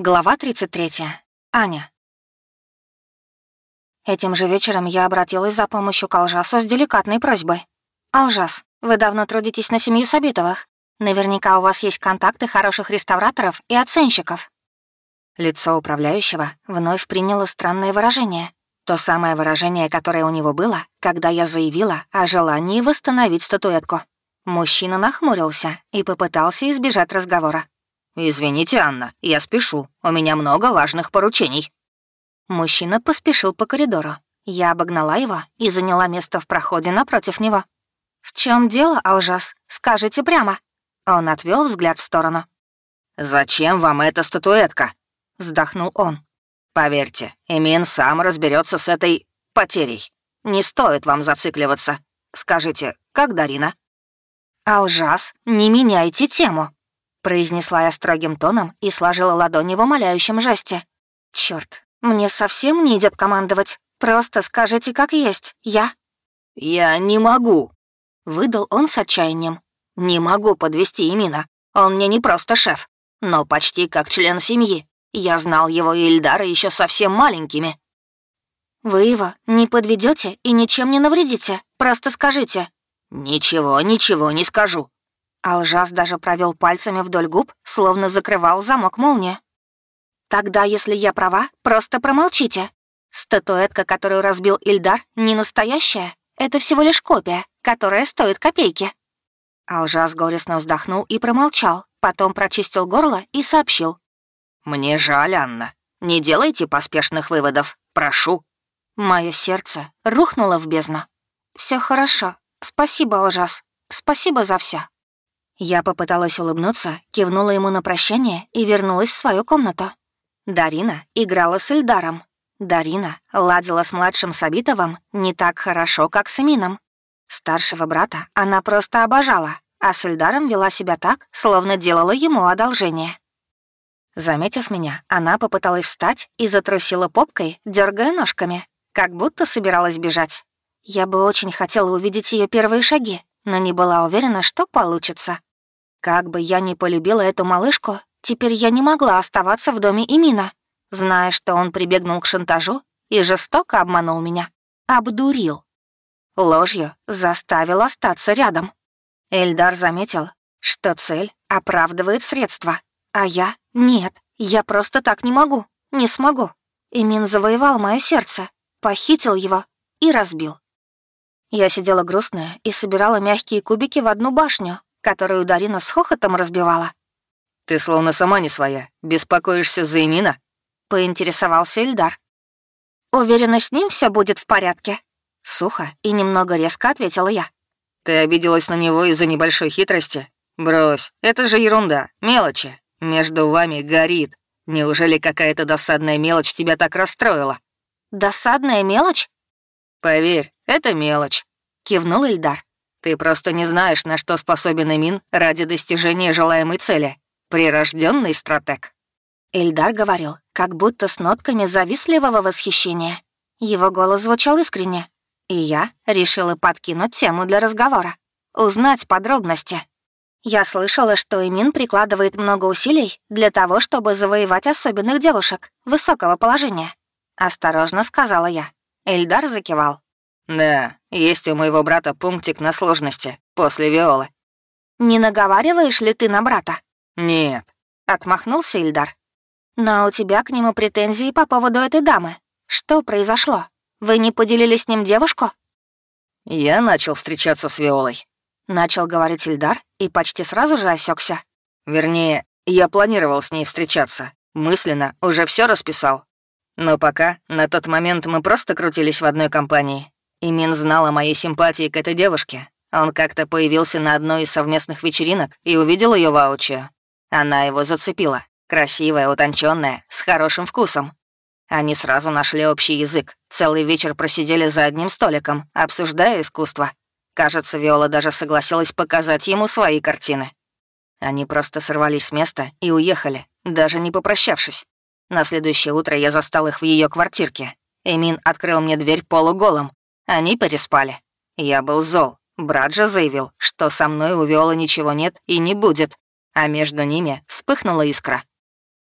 Глава 33. Аня. Этим же вечером я обратилась за помощью к Алжасу с деликатной просьбой. «Алжас, вы давно трудитесь на семью Сабитовых. Наверняка у вас есть контакты хороших реставраторов и оценщиков». Лицо управляющего вновь приняло странное выражение. То самое выражение, которое у него было, когда я заявила о желании восстановить статуэтку. Мужчина нахмурился и попытался избежать разговора. «Извините, Анна, я спешу. У меня много важных поручений». Мужчина поспешил по коридору. Я обогнала его и заняла место в проходе напротив него. «В чем дело, Алжас? Скажите прямо». Он отвел взгляд в сторону. «Зачем вам эта статуэтка?» — вздохнул он. «Поверьте, Эмин сам разберется с этой потерей. Не стоит вам зацикливаться. Скажите, как Дарина?» «Алжас, не меняйте тему», произнесла я строгим тоном и сложила ладони в умоляющем жесте. Черт, мне совсем не идет командовать. Просто скажите, как есть. Я...» «Я не могу», — выдал он с отчаянием. «Не могу подвести Имина. Он мне не просто шеф, но почти как член семьи. Я знал его и Ильдара еще совсем маленькими». «Вы его не подведете и ничем не навредите. Просто скажите». «Ничего, ничего не скажу», Алжас даже провел пальцами вдоль губ, словно закрывал замок молнии. «Тогда, если я права, просто промолчите. Статуэтка, которую разбил Ильдар, не настоящая. Это всего лишь копия, которая стоит копейки». Алжас горестно вздохнул и промолчал, потом прочистил горло и сообщил. «Мне жаль, Анна. Не делайте поспешных выводов. Прошу». Мое сердце рухнуло в бездну. Все хорошо. Спасибо, Алжас. Спасибо за все. Я попыталась улыбнуться, кивнула ему на прощание и вернулась в свою комнату. Дарина играла с Эльдаром. Дарина ладила с младшим Сабитовым не так хорошо, как с Эмином. Старшего брата она просто обожала, а с Эльдаром вела себя так, словно делала ему одолжение. Заметив меня, она попыталась встать и затрусила попкой, дергая ножками, как будто собиралась бежать. Я бы очень хотела увидеть ее первые шаги, но не была уверена, что получится. Как бы я ни полюбила эту малышку, теперь я не могла оставаться в доме Имина, зная, что он прибегнул к шантажу и жестоко обманул меня. Обдурил. Ложью заставил остаться рядом. Эльдар заметил, что цель оправдывает средства, а я — нет, я просто так не могу, не смогу. Имин завоевал мое сердце, похитил его и разбил. Я сидела грустная и собирала мягкие кубики в одну башню, которую Дарина с хохотом разбивала. «Ты словно сама не своя. Беспокоишься за Эмина?» — поинтересовался Ильдар. «Уверена, с ним все будет в порядке?» Сухо и немного резко ответила я. «Ты обиделась на него из-за небольшой хитрости? Брось, это же ерунда, мелочи. Между вами горит. Неужели какая-то досадная мелочь тебя так расстроила?» «Досадная мелочь?» «Поверь, это мелочь», — кивнул Ильдар. Ты просто не знаешь, на что способен Эмин ради достижения желаемой цели. Прирожденный стратег». Эльдар говорил, как будто с нотками завистливого восхищения. Его голос звучал искренне, и я решила подкинуть тему для разговора. Узнать подробности. Я слышала, что Эмин прикладывает много усилий для того, чтобы завоевать особенных девушек высокого положения. Осторожно сказала я. Эльдар закивал. «Да, есть у моего брата пунктик на сложности после Виолы». «Не наговариваешь ли ты на брата?» «Нет», — отмахнулся Ильдар. «Но у тебя к нему претензии по поводу этой дамы. Что произошло? Вы не поделили с ним девушку?» «Я начал встречаться с Виолой», — начал говорить Ильдар и почти сразу же осекся. «Вернее, я планировал с ней встречаться. Мысленно уже все расписал. Но пока, на тот момент мы просто крутились в одной компании. Имин знал о моей симпатии к этой девушке. Он как-то появился на одной из совместных вечеринок и увидел ее воочию. Она его зацепила. Красивая, утонченная, с хорошим вкусом. Они сразу нашли общий язык. Целый вечер просидели за одним столиком, обсуждая искусство. Кажется, Виола даже согласилась показать ему свои картины. Они просто сорвались с места и уехали, даже не попрощавшись. На следующее утро я застал их в ее квартирке. Эмин открыл мне дверь полуголым, они переспали. Я был зол. Брат же заявил, что со мной у Виолы ничего нет и не будет, а между ними вспыхнула искра.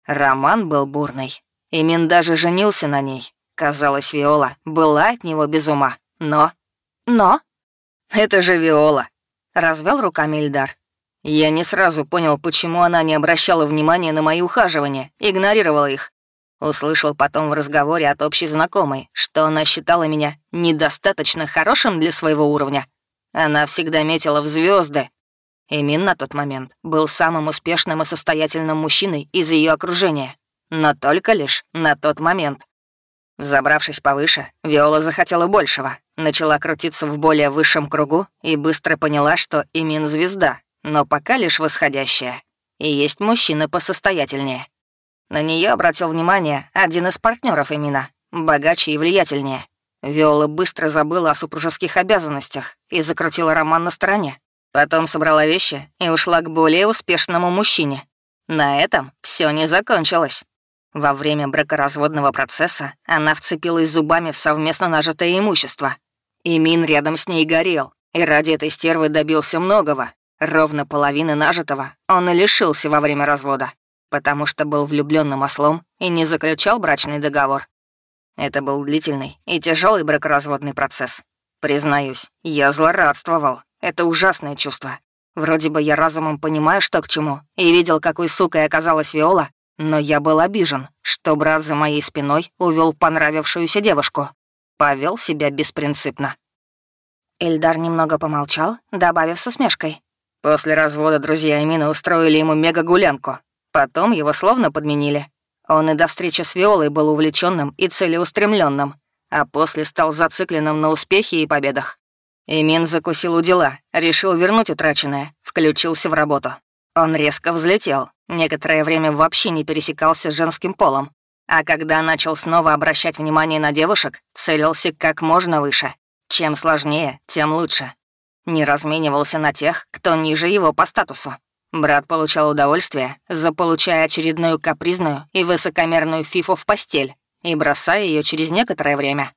Роман был бурный. Имин даже женился на ней. Казалось, Виола была от него без ума. Но... Но? Это же Виола. Развел руками Ильдар. Я не сразу понял, почему она не обращала внимания на мои ухаживания, игнорировала их. Услышал потом в разговоре от общей знакомой, что она считала меня недостаточно хорошим для своего уровня. Она всегда метила в звезды. Эмин на тот момент был самым успешным и состоятельным мужчиной из ее окружения. Но только лишь на тот момент. Забравшись повыше, Виола захотела большего, начала крутиться в более высшем кругу и быстро поняла, что Эмин — звезда, но пока лишь восходящая. И есть мужчины посостоятельнее. На нее обратил внимание один из партнеров Эмина, богаче и влиятельнее. Виола быстро забыла о супружеских обязанностях и закрутила роман на стороне. Потом собрала вещи и ушла к более успешному мужчине. На этом все не закончилось. Во время бракоразводного процесса она вцепилась зубами в совместно нажитое имущество. И Мин рядом с ней горел, и ради этой стервы добился многого. Ровно половины нажитого он и лишился во время развода, потому что был влюбленным ослом и не заключал брачный договор. Это был длительный и тяжелый бракоразводный процесс. Признаюсь, я злорадствовал. Это ужасное чувство. Вроде бы я разумом понимаю, что к чему, и видел, какой сукой оказалась Виола, но я был обижен, что брат за моей спиной увел понравившуюся девушку. Повел себя беспринципно. Эльдар немного помолчал, добавив с усмешкой. После развода друзья Эмина устроили ему мега-гулянку. Потом его словно подменили. Он и до встречи с Виолой был увлеченным и целеустремленным, а после стал зацикленным на успехе и победах. Эмин закусил у дела, решил вернуть утраченное, включился в работу. Он резко взлетел, некоторое время вообще не пересекался с женским полом, а когда начал снова обращать внимание на девушек, целился как можно выше. Чем сложнее, тем лучше. Не разменивался на тех, кто ниже его по статусу. Брат получал удовольствие, заполучая очередную капризную и высокомерную фифу в постель и бросая ее через некоторое время.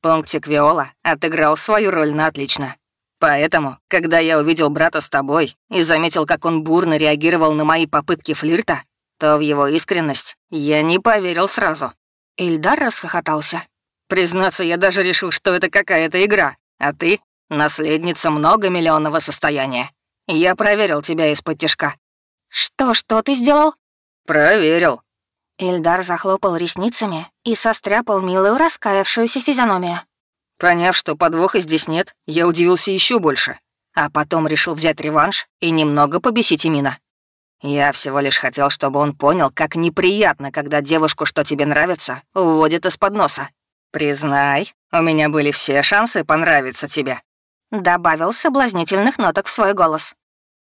Пунктик Виола отыграл свою роль на отлично. Поэтому, когда я увидел брата с тобой и заметил, как он бурно реагировал на мои попытки флирта, то в его искренность я не поверил сразу. Ильдар расхохотался. Признаться, я даже решил, что это какая-то игра, а ты — наследница многомиллионного состояния. Я проверил тебя из-под тяжка. «Что, что ты сделал?» «Проверил». Ильдар захлопал ресницами и состряпал милую раскаявшуюся физиономию. Поняв, что подвоха здесь нет, я удивился еще больше. А потом решил взять реванш и немного побесить Имина. Я всего лишь хотел, чтобы он понял, как неприятно, когда девушку, что тебе нравится, уводят из-под носа. Признай, у меня были все шансы понравиться тебе. Добавил соблазнительных ноток в свой голос.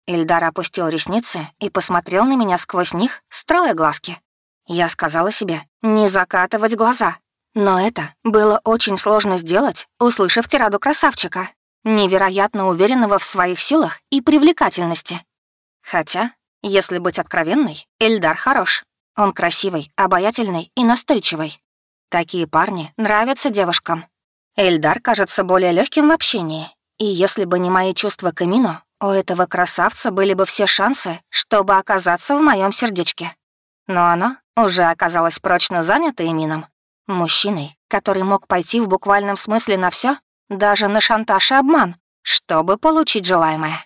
Ильдар опустил ресницы и посмотрел на меня сквозь них, строя глазки. Я сказала себе не закатывать глаза, но это было очень сложно сделать, услышав тираду красавчика, невероятно уверенного в своих силах и привлекательности. Хотя, если быть откровенной, Эльдар хорош. Он красивый, обаятельный и настойчивый. Такие парни нравятся девушкам. Эльдар кажется более легким в общении. И если бы не мои чувства к Эмину, у этого красавца были бы все шансы, чтобы оказаться в моем сердечке. Но оно уже оказалось прочно занято Эмином. Мужчиной, который мог пойти в буквальном смысле на все, даже на шантаж и обман, чтобы получить желаемое.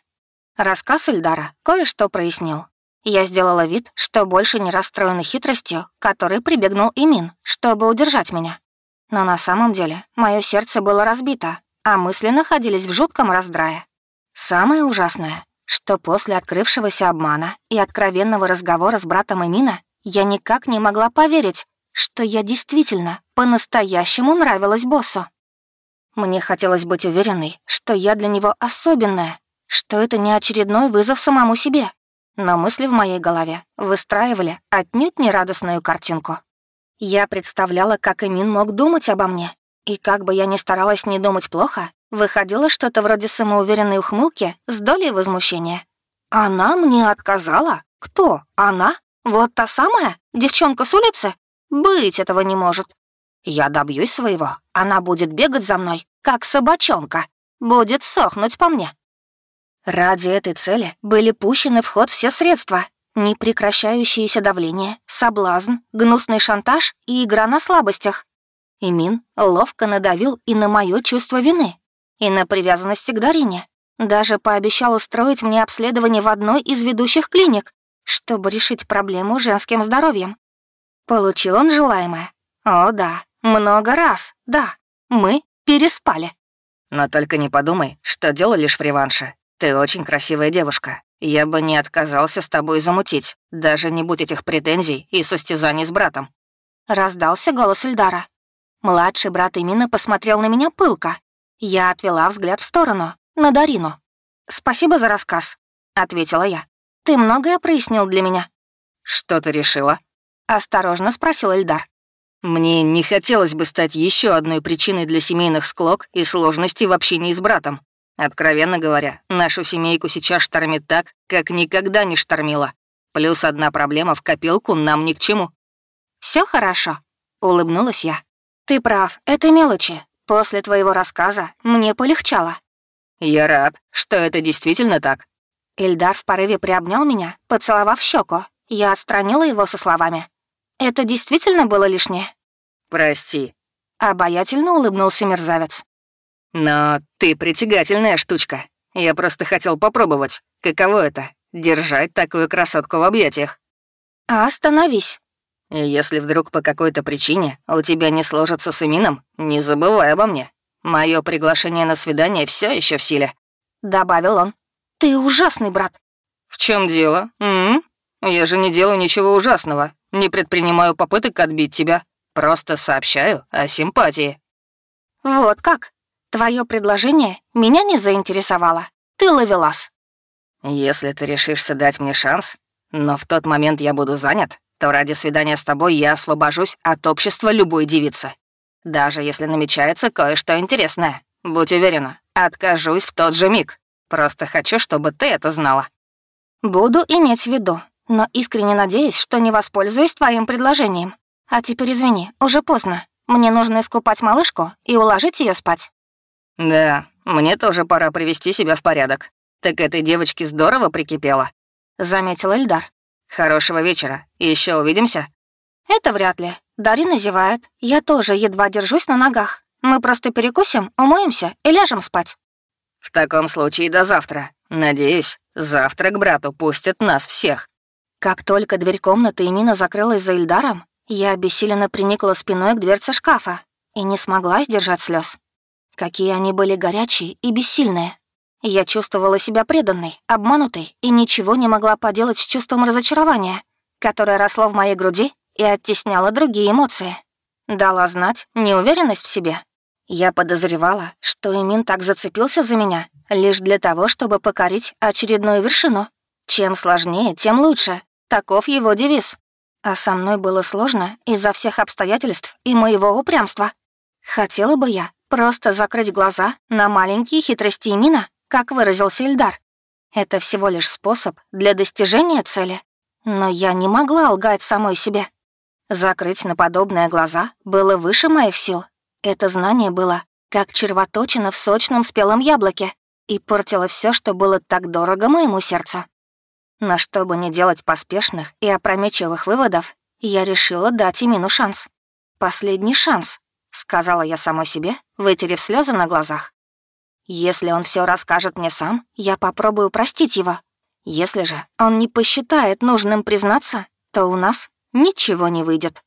Рассказ Ильдара кое-что прояснил. Я сделала вид, что больше не расстроена хитростью, которой прибегнул Имин, чтобы удержать меня. Но на самом деле мое сердце было разбито, а мысли находились в жутком раздрае. Самое ужасное, что после открывшегося обмана и откровенного разговора с братом Эмина я никак не могла поверить, что я действительно по-настоящему нравилась боссу. Мне хотелось быть уверенной, что я для него особенная, что это не очередной вызов самому себе. Но мысли в моей голове выстраивали отнюдь нерадостную картинку. Я представляла, как Эмин мог думать обо мне, и как бы я ни старалась не думать плохо, выходило что-то вроде самоуверенной ухмылки с долей возмущения. «Она мне отказала? Кто? Она? Вот та самая? Девчонка с улицы? Быть этого не может. Я добьюсь своего. Она будет бегать за мной, как собачонка. Будет сохнуть по мне. Ради этой цели были пущены в ход все средства. Непрекращающееся давление, соблазн, гнусный шантаж и игра на слабостях. Имин ловко надавил и на мое чувство вины, и на привязанности к Дарине. Даже пообещал устроить мне обследование в одной из ведущих клиник, чтобы решить проблему с женским здоровьем. Получил он желаемое? О, да, много раз, да. Мы переспали. Но только не подумай, что дело лишь в реванше. Ты очень красивая девушка. Я бы не отказался с тобой замутить, даже не будь этих претензий и состязаний с братом. Раздался голос Эльдара. Младший брат Имина посмотрел на меня пылко. Я отвела взгляд в сторону, на Дарину. «Спасибо за рассказ», — ответила я. «Ты многое прояснил для меня». «Что ты решила?» — осторожно спросил Эльдар. Мне не хотелось бы стать еще одной причиной для семейных склок и сложностей в общении с братом. Откровенно говоря, нашу семейку сейчас штормит так, как никогда не штормила. Плюс одна проблема в копилку нам ни к чему. Все хорошо», — улыбнулась я. «Ты прав, это мелочи. После твоего рассказа мне полегчало». «Я рад, что это действительно так». Ильдар в порыве приобнял меня, поцеловав щеку. Я отстранила его со словами. Это действительно было лишнее? Прости. Обаятельно улыбнулся мерзавец. Но ты притягательная штучка. Я просто хотел попробовать, каково это — держать такую красотку в объятиях. А Если вдруг по какой-то причине у тебя не сложится с Эмином, не забывай обо мне. Мое приглашение на свидание все еще в силе. Добавил он. Ты ужасный брат. В чем дело? М -м? Я же не делаю ничего ужасного. Не предпринимаю попыток отбить тебя. Просто сообщаю о симпатии». «Вот как? Твое предложение меня не заинтересовало. Ты ловелас». «Если ты решишься дать мне шанс, но в тот момент я буду занят, то ради свидания с тобой я освобожусь от общества любой девицы. Даже если намечается кое-что интересное. Будь уверена, откажусь в тот же миг. Просто хочу, чтобы ты это знала». «Буду иметь в виду но искренне надеюсь, что не воспользуюсь твоим предложением. А теперь извини, уже поздно. Мне нужно искупать малышку и уложить ее спать». «Да, мне тоже пора привести себя в порядок. Так этой девочке здорово прикипело», — заметил Эльдар. «Хорошего вечера. Еще увидимся?» «Это вряд ли. Дарина зевает. Я тоже едва держусь на ногах. Мы просто перекусим, умоемся и ляжем спать». «В таком случае до завтра. Надеюсь, завтра к брату пустят нас всех». Как только дверь комнаты Эмина закрылась за Ильдаром, я обессиленно приникла спиной к дверце шкафа и не смогла сдержать слез. Какие они были горячие и бессильные. Я чувствовала себя преданной, обманутой и ничего не могла поделать с чувством разочарования, которое росло в моей груди и оттесняло другие эмоции. Дала знать неуверенность в себе. Я подозревала, что Эмин так зацепился за меня лишь для того, чтобы покорить очередную вершину. Чем сложнее, тем лучше. Таков его девиз. А со мной было сложно из-за всех обстоятельств и моего упрямства. Хотела бы я просто закрыть глаза на маленькие хитрости Мина, как выразился Ильдар. Это всего лишь способ для достижения цели. Но я не могла лгать самой себе. Закрыть на подобные глаза было выше моих сил. Это знание было как червоточина в сочном спелом яблоке и портило все, что было так дорого моему сердцу. Но чтобы не делать поспешных и опрометчивых выводов, я решила дать Имину шанс. «Последний шанс», — сказала я самой себе, вытерев слезы на глазах. «Если он все расскажет мне сам, я попробую простить его. Если же он не посчитает нужным признаться, то у нас ничего не выйдет».